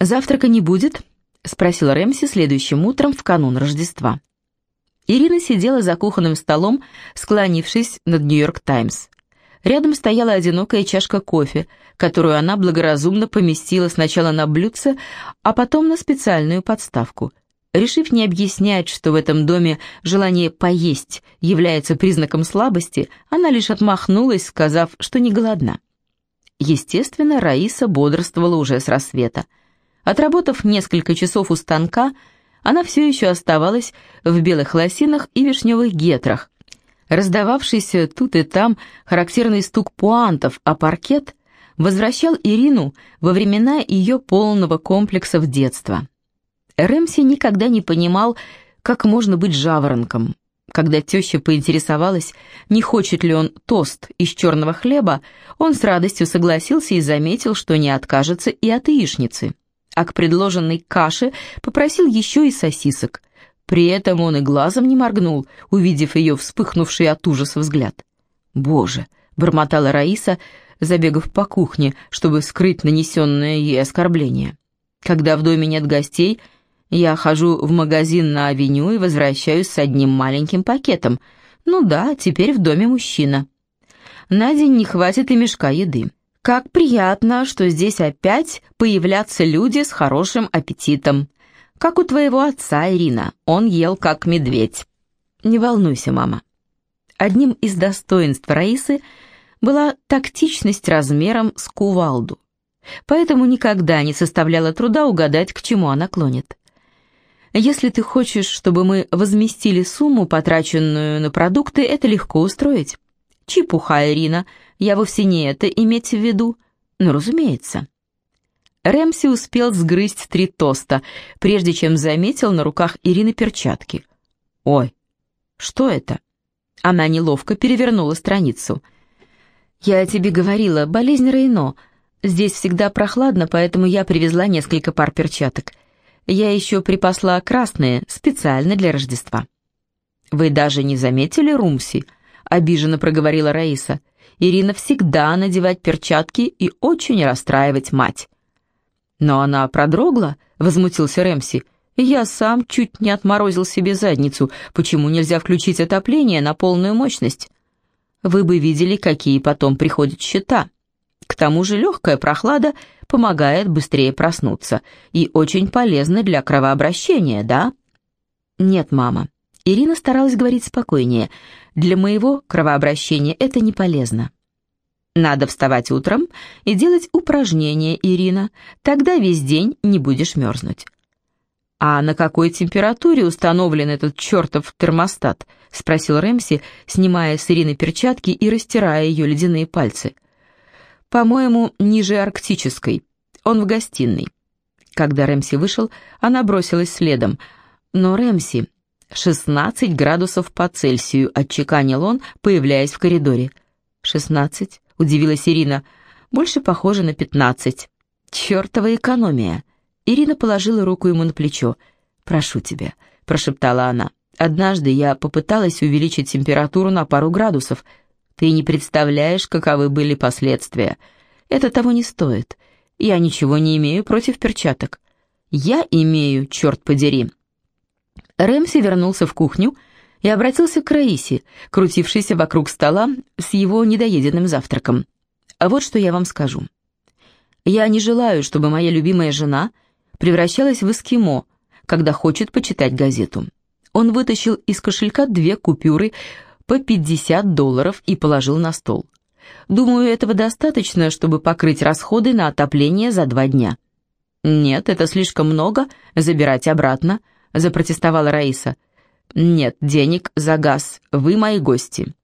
«Завтрака не будет?» — спросил Рэмси следующим утром в канун Рождества. Ирина сидела за кухонным столом, склонившись над «Нью-Йорк Таймс». Рядом стояла одинокая чашка кофе, которую она благоразумно поместила сначала на блюдце, а потом на специальную подставку. Решив не объяснять, что в этом доме желание поесть является признаком слабости, она лишь отмахнулась, сказав, что не голодна. Естественно, Раиса бодрствовала уже с рассвета. Отработав несколько часов у станка, она все еще оставалась в белых лосинах и вишневых гетрах. Раздававшийся тут и там характерный стук пуантов, а паркет возвращал Ирину во времена ее полного комплекса в детство. Рэмси никогда не понимал, как можно быть жаворонком. Когда теща поинтересовалась, не хочет ли он тост из черного хлеба, он с радостью согласился и заметил, что не откажется и от яичницы. А к предложенной каше попросил еще и сосисок. При этом он и глазом не моргнул, увидев ее вспыхнувший от ужаса взгляд. «Боже!» — бормотала Раиса, забегав по кухне, чтобы скрыть нанесенное ей оскорбление. «Когда в доме нет гостей...» Я хожу в магазин на авеню и возвращаюсь с одним маленьким пакетом. Ну да, теперь в доме мужчина. На день не хватит и мешка еды. Как приятно, что здесь опять появлятся люди с хорошим аппетитом. Как у твоего отца, Ирина, он ел как медведь. Не волнуйся, мама. Одним из достоинств Раисы была тактичность размером с кувалду. Поэтому никогда не составляло труда угадать, к чему она клонит. Если ты хочешь, чтобы мы возместили сумму, потраченную на продукты, это легко устроить. Чепуха, Ирина, я вовсе не это иметь в виду. Ну, разумеется. Рэмси успел сгрызть три тоста, прежде чем заметил на руках Ирины перчатки. «Ой, что это?» Она неловко перевернула страницу. «Я тебе говорила, болезнь Рейно. Здесь всегда прохладно, поэтому я привезла несколько пар перчаток. Я еще припасла красные, специально для Рождества». «Вы даже не заметили, Румси?» — обиженно проговорила Раиса. «Ирина всегда надевать перчатки и очень расстраивать мать». «Но она продрогла?» — возмутился Рэмси. «Я сам чуть не отморозил себе задницу. Почему нельзя включить отопление на полную мощность?» «Вы бы видели, какие потом приходят счета. К тому же легкая прохлада помогает быстрее проснуться и очень полезно для кровообращения, да? Нет, мама. Ирина старалась говорить спокойнее. Для моего кровообращения это не полезно. Надо вставать утром и делать упражнения, Ирина. Тогда весь день не будешь мерзнуть. «А на какой температуре установлен этот чертов термостат?» — спросил Рэмси, снимая с Ирины перчатки и растирая ее ледяные пальцы. По-моему, ниже арктической. Он в гостиной. Когда Рэмси вышел, она бросилась следом. Но Рэмси... 16 градусов по Цельсию, отчеканил он, появляясь в коридоре. «Шестнадцать?» — удивилась Ирина. «Больше похоже на пятнадцать». «Чертова экономия!» Ирина положила руку ему на плечо. «Прошу тебя», — прошептала она. «Однажды я попыталась увеличить температуру на пару градусов, ты не представляешь, каковы были последствия. Это того не стоит. Я ничего не имею против перчаток. Я имею, черт подери». Рэмси вернулся в кухню и обратился к Раисе, крутившейся вокруг стола с его недоеденным завтраком. «А вот что я вам скажу. Я не желаю, чтобы моя любимая жена превращалась в эскимо, когда хочет почитать газету». Он вытащил из кошелька две купюры по 50 долларов и положил на стол. Думаю, этого достаточно, чтобы покрыть расходы на отопление за два дня. Нет, это слишком много, забирать обратно, запротестовала Раиса. Нет, денег за газ, вы мои гости.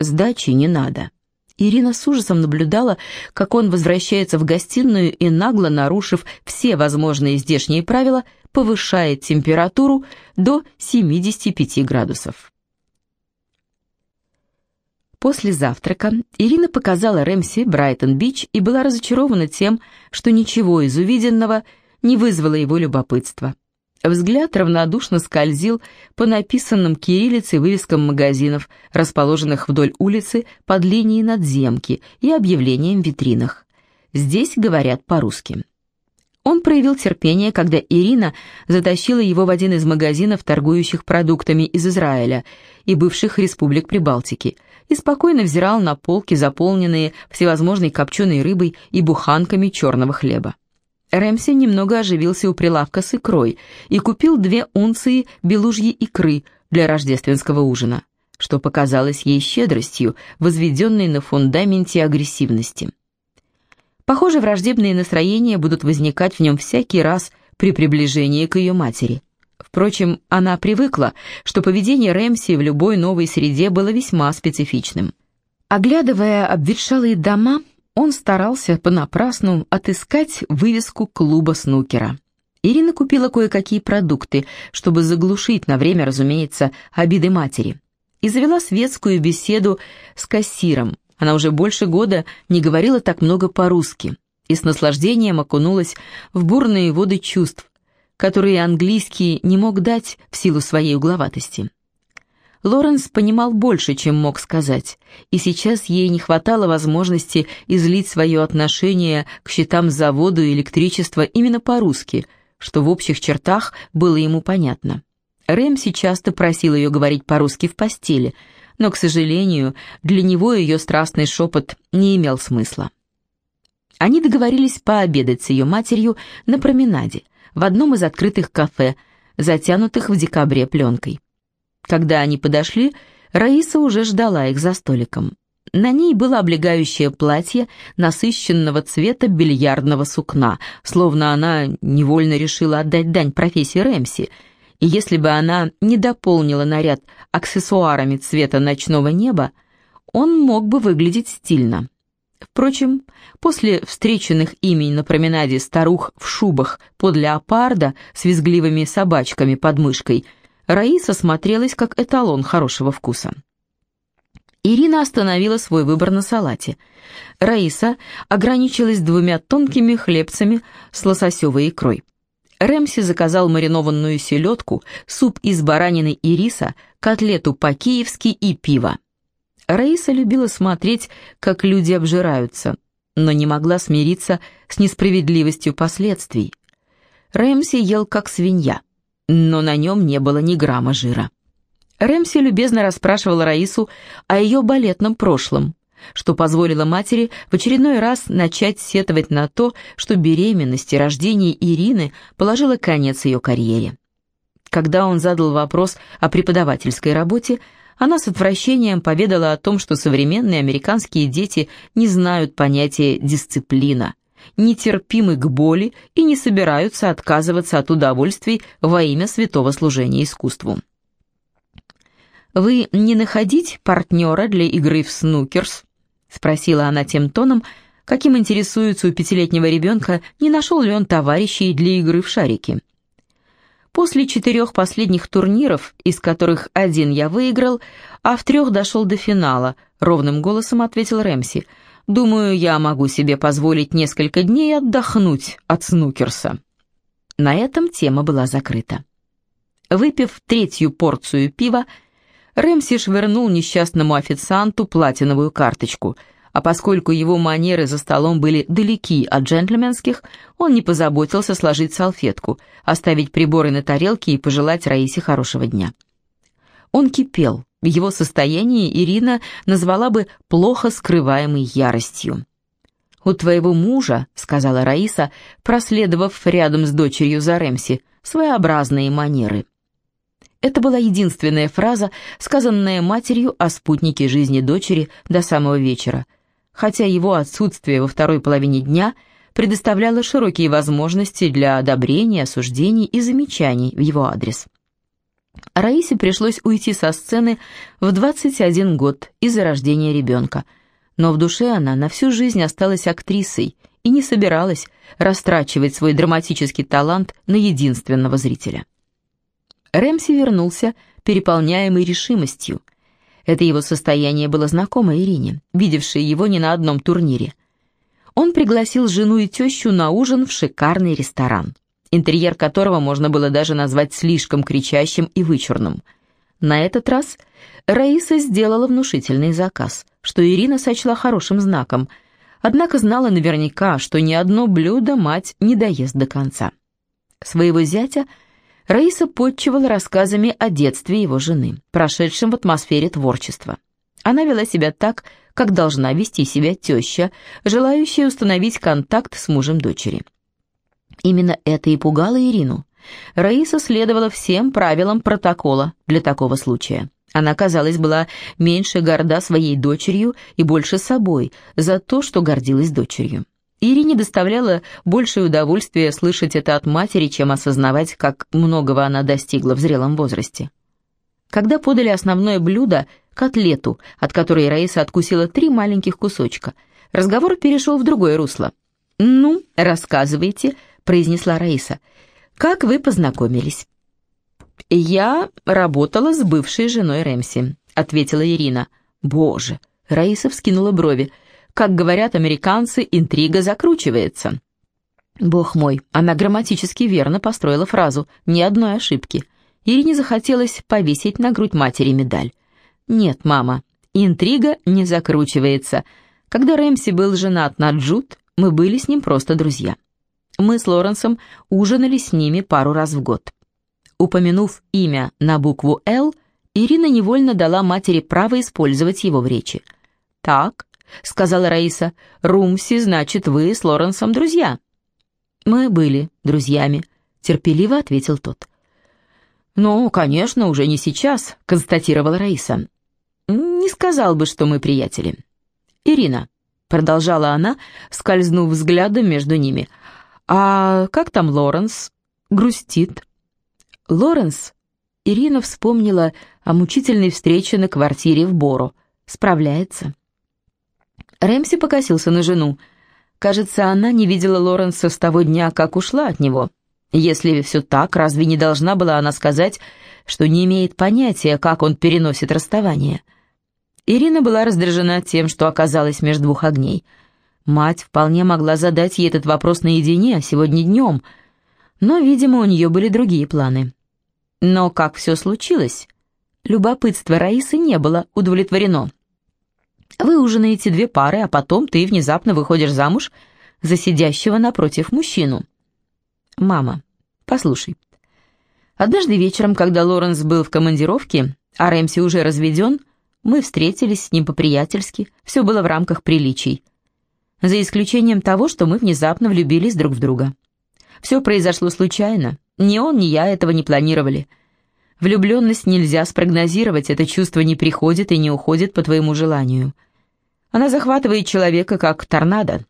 Сдачи не надо. Ирина с ужасом наблюдала, как он возвращается в гостиную и, нагло нарушив все возможные здешние правила, повышает температуру до 75 градусов. После завтрака Ирина показала Рэмси Брайтон-Бич и была разочарована тем, что ничего из увиденного не вызвало его любопытства. Взгляд равнодушно скользил по написанным кириллицей вывескам магазинов, расположенных вдоль улицы под линией надземки и объявлениям в витринах. Здесь говорят по-русски. Он проявил терпение, когда Ирина затащила его в один из магазинов, торгующих продуктами из Израиля и бывших республик Прибалтики, и спокойно взирал на полки, заполненные всевозможной копченой рыбой и буханками черного хлеба. Рэмси немного оживился у прилавка с икрой и купил две унции белужьей икры для рождественского ужина, что показалось ей щедростью, возведенной на фундаменте агрессивности. Похоже, враждебные настроения будут возникать в нем всякий раз при приближении к ее матери. Впрочем, она привыкла, что поведение Рэмси в любой новой среде было весьма специфичным. Оглядывая обветшалые дома, он старался понапрасну отыскать вывеску клуба снукера. Ирина купила кое-какие продукты, чтобы заглушить на время, разумеется, обиды матери, и завела светскую беседу с кассиром, она уже больше года не говорила так много по-русски и с наслаждением окунулась в бурные воды чувств, которые английский не мог дать в силу своей угловатости. Лоренс понимал больше, чем мог сказать, и сейчас ей не хватало возможности излить свое отношение к счетам за воду и электричество именно по-русски, что в общих чертах было ему понятно. Рэмси часто просил ее говорить по-русски в постели – но, к сожалению, для него ее страстный шепот не имел смысла. Они договорились пообедать с ее матерью на променаде, в одном из открытых кафе, затянутых в декабре пленкой. Когда они подошли, Раиса уже ждала их за столиком. На ней было облегающее платье насыщенного цвета бильярдного сукна, словно она невольно решила отдать дань профессии Рэмси — и если бы она не дополнила наряд аксессуарами цвета ночного неба, он мог бы выглядеть стильно. Впрочем, после встреченных ими на променаде старух в шубах под леопарда с визгливыми собачками под мышкой, Раиса смотрелась как эталон хорошего вкуса. Ирина остановила свой выбор на салате. Раиса ограничилась двумя тонкими хлебцами с лососевой икрой. Рэмси заказал маринованную селедку, суп из баранины и риса, котлету по-киевски и пиво. Раиса любила смотреть, как люди обжираются, но не могла смириться с несправедливостью последствий. Рэмси ел как свинья, но на нем не было ни грамма жира. Рэмси любезно расспрашивал Раису о ее балетном прошлом что позволило матери в очередной раз начать сетовать на то, что беременность и рождение Ирины положило конец ее карьере. Когда он задал вопрос о преподавательской работе, она с отвращением поведала о том, что современные американские дети не знают понятия «дисциплина», нетерпимы к боли и не собираются отказываться от удовольствий во имя святого служения искусству. «Вы не находить партнера для игры в снукерс?» Спросила она тем тоном, каким интересуется у пятилетнего ребенка, не нашел ли он товарищей для игры в шарики. После четырех последних турниров, из которых один я выиграл, а в трех дошел до финала, ровным голосом ответил Рэмси. «Думаю, я могу себе позволить несколько дней отдохнуть от снукерса». На этом тема была закрыта. Выпив третью порцию пива, Рэмси швырнул несчастному официанту платиновую карточку, а поскольку его манеры за столом были далеки от джентльменских, он не позаботился сложить салфетку, оставить приборы на тарелке и пожелать Раисе хорошего дня. Он кипел, в его состоянии Ирина назвала бы плохо скрываемой яростью. «У твоего мужа», — сказала Раиса, проследовав рядом с дочерью за Рэмси, — «своеобразные манеры». Это была единственная фраза, сказанная матерью о спутнике жизни дочери до самого вечера, хотя его отсутствие во второй половине дня предоставляло широкие возможности для одобрения, осуждений и замечаний в его адрес. Раисе пришлось уйти со сцены в 21 год из-за рождения ребенка, но в душе она на всю жизнь осталась актрисой и не собиралась растрачивать свой драматический талант на единственного зрителя. Рэмси вернулся, переполняемый решимостью. Это его состояние было знакомо Ирине, видевшей его не на одном турнире. Он пригласил жену и тещу на ужин в шикарный ресторан, интерьер которого можно было даже назвать слишком кричащим и вычурным. На этот раз Раиса сделала внушительный заказ, что Ирина сочла хорошим знаком. Однако знала наверняка, что ни одно блюдо мать не доест до конца. Своего зятя Раиса подчивала рассказами о детстве его жены, прошедшем в атмосфере творчества. Она вела себя так, как должна вести себя теща, желающая установить контакт с мужем дочери. Именно это и пугало Ирину. Раиса следовала всем правилам протокола для такого случая. Она, казалось, была меньше горда своей дочерью и больше собой за то, что гордилась дочерью. Ирине доставляло большее удовольствие слышать это от матери, чем осознавать, как многого она достигла в зрелом возрасте. Когда подали основное блюдо, котлету, от которой Раиса откусила три маленьких кусочка, разговор перешел в другое русло. «Ну, рассказывайте», — произнесла Раиса, — «как вы познакомились?» «Я работала с бывшей женой Рэмси», — ответила Ирина. «Боже!» — Раиса вскинула брови. «Как говорят американцы, интрига закручивается». Бог мой, она грамматически верно построила фразу, ни одной ошибки. Ирине захотелось повесить на грудь матери медаль. «Нет, мама, интрига не закручивается. Когда Рэмси был женат на Джуд, мы были с ним просто друзья. Мы с Лоренсом ужинали с ними пару раз в год. Упомянув имя на букву «Л», Ирина невольно дала матери право использовать его в речи. «Так», — сказала Раиса, — «Румси, значит, вы с Лоренсом друзья». «Мы были друзьями», — терпеливо ответил тот. «Ну, конечно, уже не сейчас», — констатировала Раиса. «Не сказал бы, что мы приятели». «Ирина», — продолжала она, скользнув взглядом между ними, — «а как там Лоренс? Грустит?» Лоренс, Ирина вспомнила о мучительной встрече на квартире в Боро. Справляется. Рэмси покосился на жену. Кажется, она не видела Лоренса с того дня, как ушла от него. Если все так, разве не должна была она сказать, что не имеет понятия, как он переносит расставание? Ирина была раздражена тем, что оказалась между двух огней. Мать вполне могла задать ей этот вопрос наедине, сегодня днем — но, видимо, у нее были другие планы. Но как все случилось? Любопытство Раисы не было удовлетворено. Вы ужинаете две пары, а потом ты внезапно выходишь замуж за сидящего напротив мужчину. Мама, послушай. Однажды вечером, когда Лоренс был в командировке, а Рэмси уже разведен, мы встретились с ним по-приятельски, все было в рамках приличий. За исключением того, что мы внезапно влюбились друг в друга. Все произошло случайно. Ни он, ни я этого не планировали. Влюбленность нельзя спрогнозировать, это чувство не приходит и не уходит по твоему желанию. Она захватывает человека, как торнадо.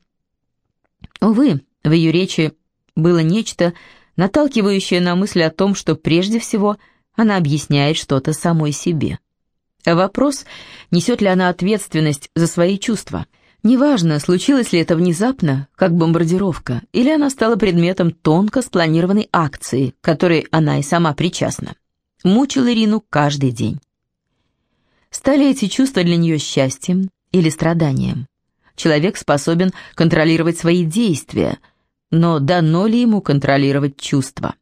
Увы, в ее речи было нечто, наталкивающее на мысль о том, что прежде всего она объясняет что-то самой себе. Вопрос, несет ли она ответственность за свои чувства – Неважно, случилось ли это внезапно, как бомбардировка, или она стала предметом тонко спланированной акции, которой она и сама причастна. Мучил Ирину каждый день. Стали эти чувства для нее счастьем или страданием? Человек способен контролировать свои действия, но дано ли ему контролировать чувства?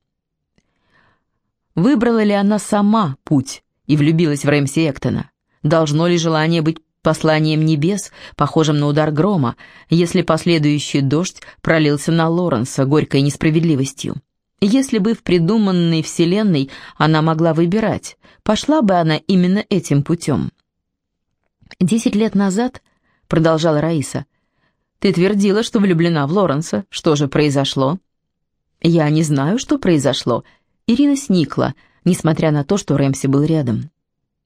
Выбрала ли она сама путь и влюбилась в Рэмси Эктона? Должно ли желание быть посланием небес, похожим на удар грома, если последующий дождь пролился на Лоренса горькой несправедливостью. Если бы в придуманной вселенной она могла выбирать, пошла бы она именно этим путем. «Десять лет назад», — продолжала Раиса, — «ты твердила, что влюблена в Лоренса. Что же произошло?» «Я не знаю, что произошло». Ирина сникла, несмотря на то, что Рэмси был рядом.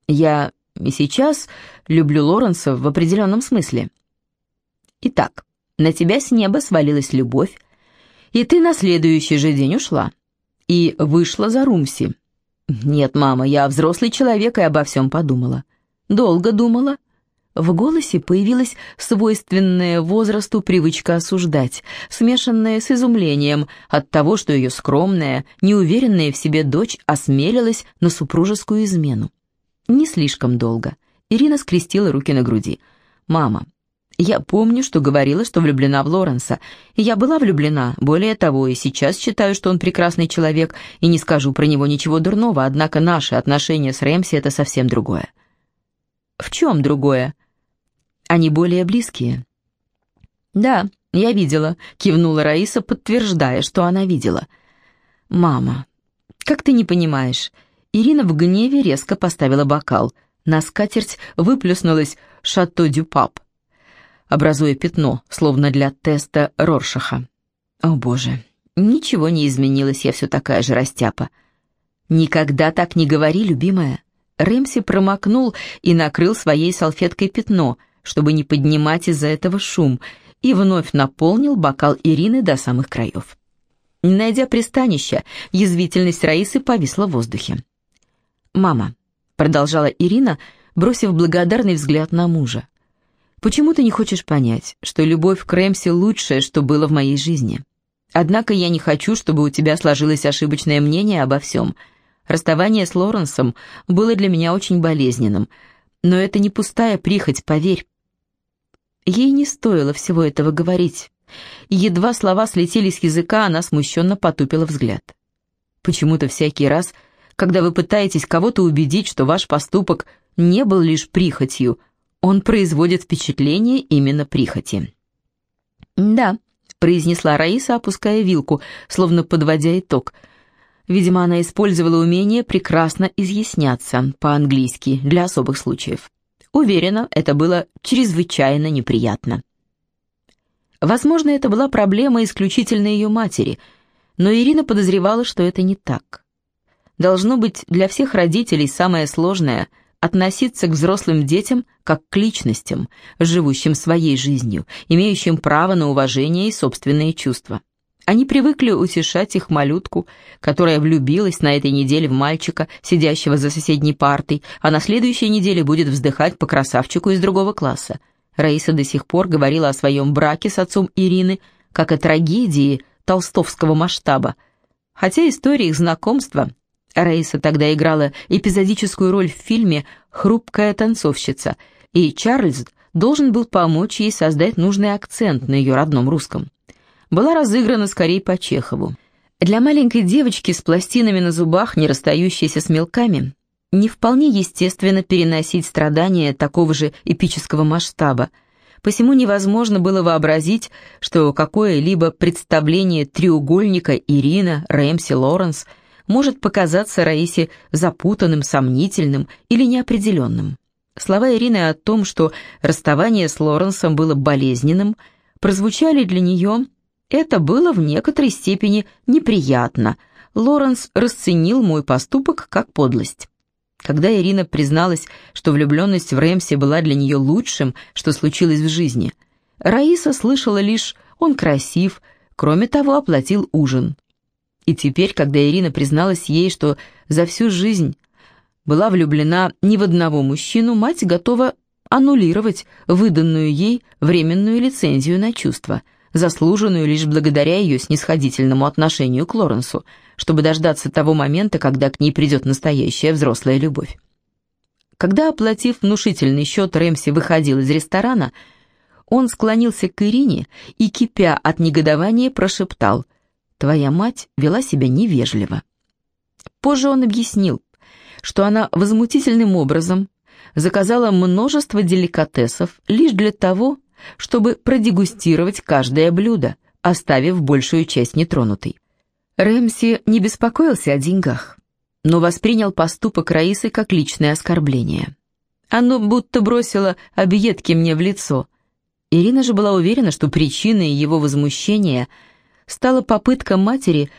«Я и сейчас люблю Лоренса в определенном смысле. Итак, на тебя с неба свалилась любовь, и ты на следующий же день ушла. И вышла за Румси. Нет, мама, я взрослый человек и обо всем подумала. Долго думала. В голосе появилась свойственная возрасту привычка осуждать, смешанная с изумлением от того, что ее скромная, неуверенная в себе дочь осмелилась на супружескую измену. Не слишком долго. Ирина скрестила руки на груди. «Мама, я помню, что говорила, что влюблена в Лоренса. И я была влюблена, более того, и сейчас считаю, что он прекрасный человек, и не скажу про него ничего дурного, однако наши отношения с Рэмси — это совсем другое». «В чем другое?» «Они более близкие». «Да, я видела», — кивнула Раиса, подтверждая, что она видела. «Мама, как ты не понимаешь?» Ирина в гневе резко поставила бокал. На скатерть выплюснулась «Шато дю Пап», образуя пятно, словно для теста Роршаха. «О, боже, ничего не изменилось, я все такая же растяпа». «Никогда так не говори, любимая». Рэмси промокнул и накрыл своей салфеткой пятно, чтобы не поднимать из-за этого шум, и вновь наполнил бокал Ирины до самых краев. Не найдя пристанища, язвительность Раисы повисла в воздухе. «Мама», — продолжала Ирина, бросив благодарный взгляд на мужа, «почему ты не хочешь понять, что любовь к Рэмси лучшее, что было в моей жизни? Однако я не хочу, чтобы у тебя сложилось ошибочное мнение обо всем. Расставание с Лоренсом было для меня очень болезненным, но это не пустая прихоть, поверь. Ей не стоило всего этого говорить. Едва слова слетели с языка, она смущенно потупила взгляд. Почему-то всякий раз, когда вы пытаетесь кого-то убедить, что ваш поступок не был лишь прихотью, он производит впечатление именно прихоти. «Да», — произнесла Раиса, опуская вилку, словно подводя итог. Видимо, она использовала умение прекрасно изъясняться по-английски для особых случаев. Уверена, это было чрезвычайно неприятно. Возможно, это была проблема исключительно ее матери, но Ирина подозревала, что это не так. Должно быть, для всех родителей самое сложное – относиться к взрослым детям как к личностям, живущим своей жизнью, имеющим право на уважение и собственные чувства. Они привыкли утешать их малютку, которая влюбилась на этой неделе в мальчика, сидящего за соседней партой, а на следующей неделе будет вздыхать по красавчику из другого класса. Раиса до сих пор говорила о своем браке с отцом Ирины, как о трагедии толстовского масштаба. Хотя история их знакомства... Раиса тогда играла эпизодическую роль в фильме «Хрупкая танцовщица», и Чарльз должен был помочь ей создать нужный акцент на ее родном русском была разыграна скорее по Чехову. Для маленькой девочки с пластинами на зубах, не расстающейся с мелками, не вполне естественно переносить страдания такого же эпического масштаба, посему невозможно было вообразить, что какое-либо представление треугольника Ирина, Рэмси, Лоренс может показаться Раисе запутанным, сомнительным или неопределенным. Слова Ирины о том, что расставание с Лоренсом было болезненным, прозвучали для нее это было в некоторой степени неприятно. Лоренс расценил мой поступок как подлость. Когда Ирина призналась, что влюбленность в Рэмси была для нее лучшим, что случилось в жизни, Раиса слышала лишь «он красив», кроме того, оплатил ужин. И теперь, когда Ирина призналась ей, что за всю жизнь была влюблена ни в одного мужчину, мать готова аннулировать выданную ей временную лицензию на чувства – заслуженную лишь благодаря ее снисходительному отношению к Лоренсу, чтобы дождаться того момента, когда к ней придет настоящая взрослая любовь. Когда, оплатив внушительный счет, Рэмси выходил из ресторана, он склонился к Ирине и, кипя от негодования, прошептал «Твоя мать вела себя невежливо». Позже он объяснил, что она возмутительным образом заказала множество деликатесов лишь для того, чтобы продегустировать каждое блюдо, оставив большую часть нетронутой. Рэмси не беспокоился о деньгах, но воспринял поступок Раисы как личное оскорбление. Оно будто бросило объедки мне в лицо. Ирина же была уверена, что причиной его возмущения стала попытка матери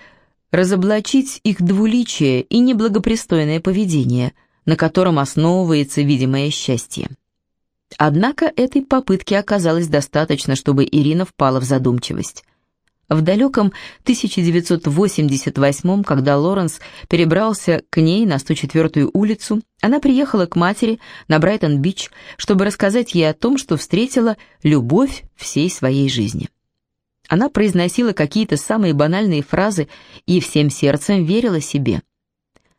разоблачить их двуличие и неблагопристойное поведение, на котором основывается видимое счастье. Однако этой попытки оказалось достаточно, чтобы Ирина впала в задумчивость. В далеком 1988 когда Лоренс перебрался к ней на 104-ю улицу, она приехала к матери на Брайтон-Бич, чтобы рассказать ей о том, что встретила любовь всей своей жизни. Она произносила какие-то самые банальные фразы и всем сердцем верила себе –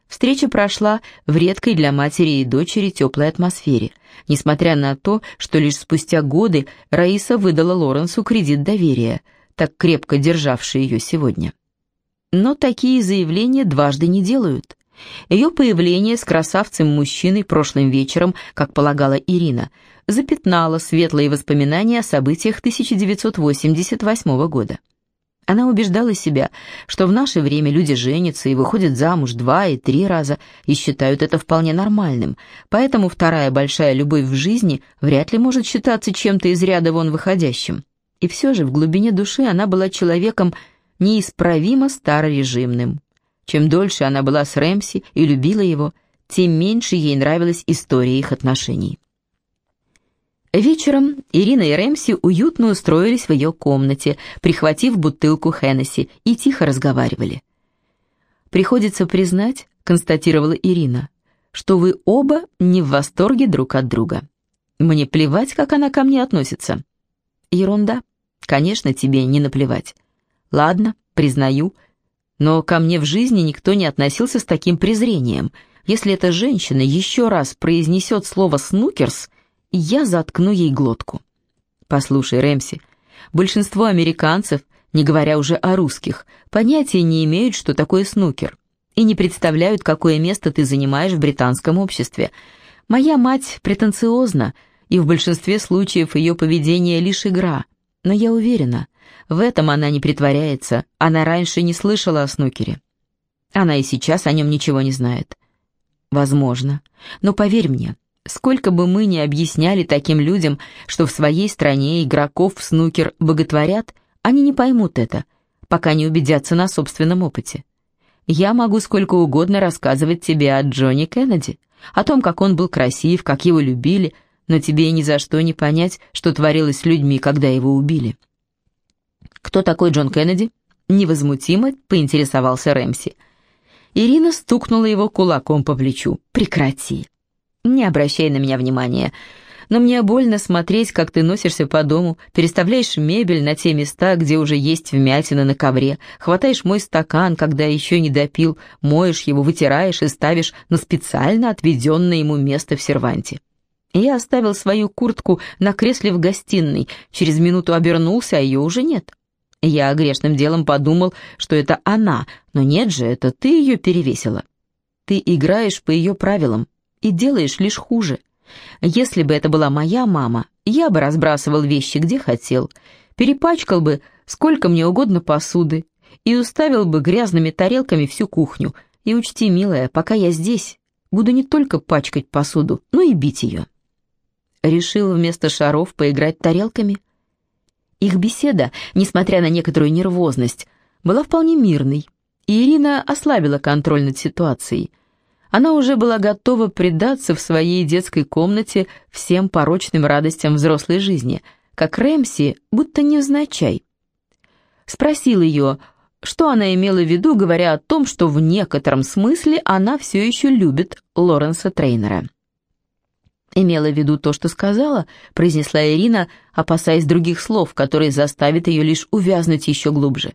Встреча прошла в редкой для матери и дочери теплой атмосфере, несмотря на то, что лишь спустя годы Раиса выдала Лоренсу кредит доверия, так крепко державший ее сегодня. Но такие заявления дважды не делают. Ее появление с красавцем-мужчиной прошлым вечером, как полагала Ирина, запятнало светлые воспоминания о событиях 1988 года. Она убеждала себя, что в наше время люди женятся и выходят замуж два и три раза и считают это вполне нормальным, поэтому вторая большая любовь в жизни вряд ли может считаться чем-то из ряда вон выходящим. И все же в глубине души она была человеком неисправимо старорежимным. Чем дольше она была с Рэмси и любила его, тем меньше ей нравилась история их отношений. Вечером Ирина и Рэмси уютно устроились в ее комнате, прихватив бутылку Хеннесси, и тихо разговаривали. «Приходится признать», — констатировала Ирина, «что вы оба не в восторге друг от друга. Мне плевать, как она ко мне относится». «Ерунда. Конечно, тебе не наплевать». «Ладно, признаю, но ко мне в жизни никто не относился с таким презрением. Если эта женщина еще раз произнесет слово «снукерс», я заткну ей глотку. Послушай, Рэмси, большинство американцев, не говоря уже о русских, понятия не имеют, что такое снукер, и не представляют, какое место ты занимаешь в британском обществе. Моя мать претенциозна, и в большинстве случаев ее поведение лишь игра, но я уверена, в этом она не притворяется, она раньше не слышала о снукере. Она и сейчас о нем ничего не знает. Возможно. Но поверь мне, сколько бы мы ни объясняли таким людям, что в своей стране игроков в снукер боготворят, они не поймут это, пока не убедятся на собственном опыте. Я могу сколько угодно рассказывать тебе о Джонни Кеннеди, о том, как он был красив, как его любили, но тебе ни за что не понять, что творилось с людьми, когда его убили. «Кто такой Джон Кеннеди?» Невозмутимо поинтересовался Рэмси. Ирина стукнула его кулаком по плечу. «Прекрати. Не обращай на меня внимания. Но мне больно смотреть, как ты носишься по дому, переставляешь мебель на те места, где уже есть вмятина на ковре, хватаешь мой стакан, когда еще не допил, моешь его, вытираешь и ставишь на специально отведенное ему место в серванте. Я оставил свою куртку на кресле в гостиной, через минуту обернулся, а ее уже нет. Я грешным делом подумал, что это она, но нет же, это ты ее перевесила. Ты играешь по ее правилам и делаешь лишь хуже. Если бы это была моя мама, я бы разбрасывал вещи где хотел, перепачкал бы сколько мне угодно посуды и уставил бы грязными тарелками всю кухню. И учти, милая, пока я здесь, буду не только пачкать посуду, но и бить ее. Решил вместо шаров поиграть тарелками? Их беседа, несмотря на некоторую нервозность, была вполне мирной, и Ирина ослабила контроль над ситуацией. Она уже была готова предаться в своей детской комнате всем порочным радостям взрослой жизни, как Рэмси, будто невзначай. Спросил ее, что она имела в виду, говоря о том, что в некотором смысле она все еще любит Лоренса Трейнера. «Имела в виду то, что сказала», — произнесла Ирина, опасаясь других слов, которые заставят ее лишь увязнуть еще глубже.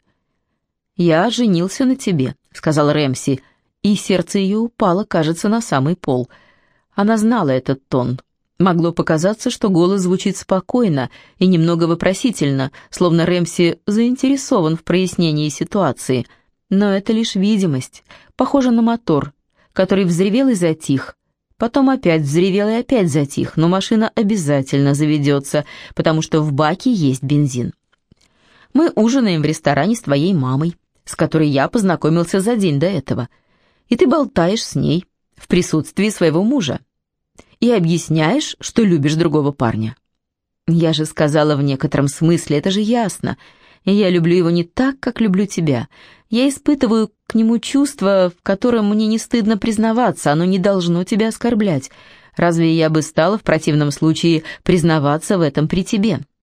«Я женился на тебе», — сказал Рэмси, и сердце ее упало, кажется, на самый пол. Она знала этот тон. Могло показаться, что голос звучит спокойно и немного вопросительно, словно Рэмси заинтересован в прояснении ситуации. Но это лишь видимость, похоже на мотор, который взревел и затих, Потом опять взревел и опять затих, но машина обязательно заведется, потому что в баке есть бензин. Мы ужинаем в ресторане с твоей мамой, с которой я познакомился за день до этого. И ты болтаешь с ней в присутствии своего мужа и объясняешь, что любишь другого парня. Я же сказала в некотором смысле, это же ясно. Я люблю его не так, как люблю тебя. Я испытываю к нему чувство, в котором мне не стыдно признаваться, оно не должно тебя оскорблять. Разве я бы стала в противном случае признаваться в этом при тебе?